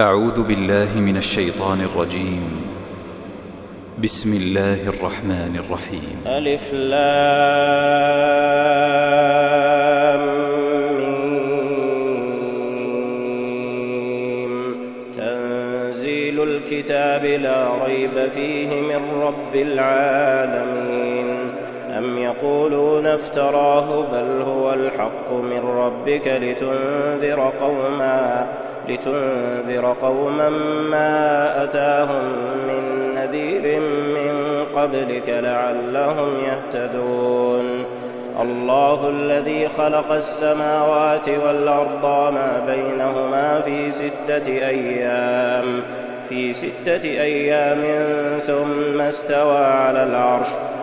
أعوذ بالله من الشيطان الرجيم. بسم الله الرحمن الرحيم. ألف لام ميم. تنزيل الكتاب لا ريب فيه من رب العالمين. أم يقولون افتراه بل هو الحق من ربك لتنذر قوما لتنذر قوما ما أتاهم من نذير من قبلك لعلهم يهتدون. الله الذي خلق السماوات والأرض ما بينهما في ستة أيام في ستة أيام ثم استوى على العرش.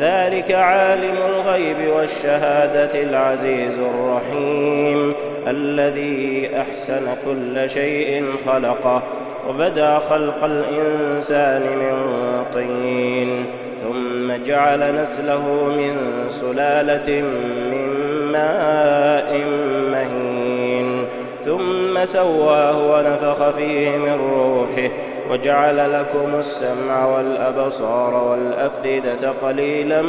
ذلك عالم الغيب والشهادة العزيز الرحيم الذي أحسن كل شيء خلقه وبدا خلق الإنسان من طين ثم جعل نسله من سلالة من ماء مهين ثم سواه ونفخ فيه من روحه وجعل لكم السمع والأبصار والأفئدة قليلا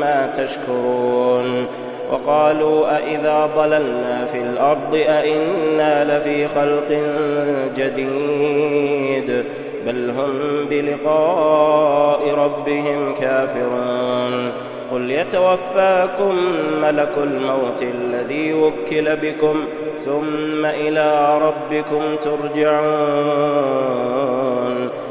ما تشكرون. وقالوا أإذا ضللنا في الأرض أإنا لفي خلق جديد. بل هم بلقاء ربهم كافرون. قل يتوفاكم ملك الموت الذي وكل بكم ثم إلى ربكم ترجعون.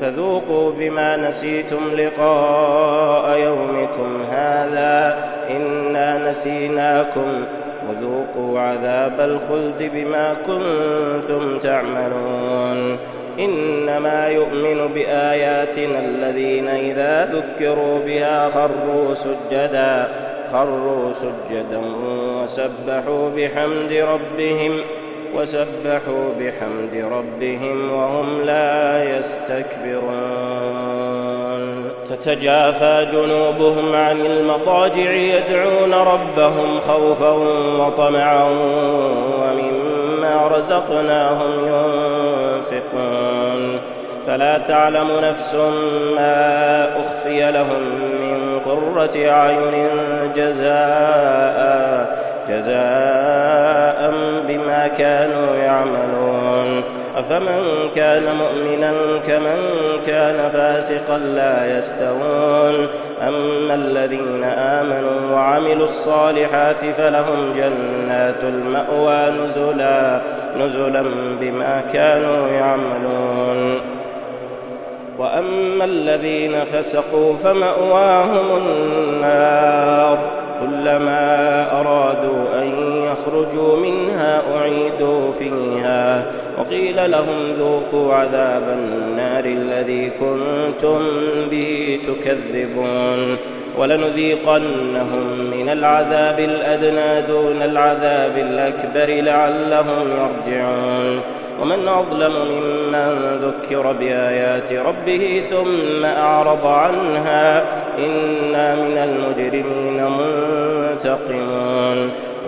فذوقوا بما نسيتم لقاء يومكم هذا إنا نسيناكم وذوقوا عذاب الخلد بما كنتم تعملون إنما يؤمن بآياتنا الذين إذا ذكروا بها خروا سجدا خروا سجدا وسبحوا بحمد ربهم وسبحوا بحمد ربهم وهم لا يستكبرون. تتجافى جنوبهم عن المضاجع يدعون ربهم خوفا وطمعا ومما رزقناهم ينفقون. فلا تعلم نفس ما أخفي لهم من قرة أعين جزاء. جزاء بما كانوا يعملون. أفمن كان مؤمنا كمن كان فاسقا لا يستوون. أما الذين آمنوا وعملوا الصالحات فلهم جنات المأوى نزلا نزلا بما كانوا يعملون. وأما الذين فسقوا فمأواهم لهم ذوقوا عذاب النار الذي كنتم به تكذبون. ولنذيقنهم من العذاب الأدنى دون العذاب الأكبر لعلهم يرجعون. ومن أظلم ممن ذكر بآيات ربه ثم أعرض عنها إنا من المجرمين منتقمون.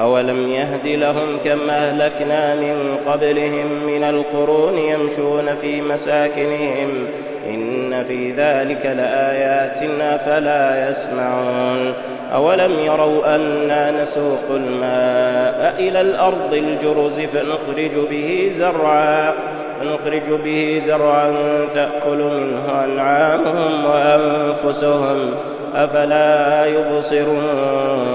أولم يهد لهم كم أهلكنا من قبلهم من القرون يمشون في مساكنهم إن في ذلك لآيات أفلا يسمعون أولم يروا أنا نسوق الماء إلى الأرض الجرز فنخرج به زرعا فنخرج به زرعا تأكل منه أنعامهم وأنفسهم أفلا يبصرون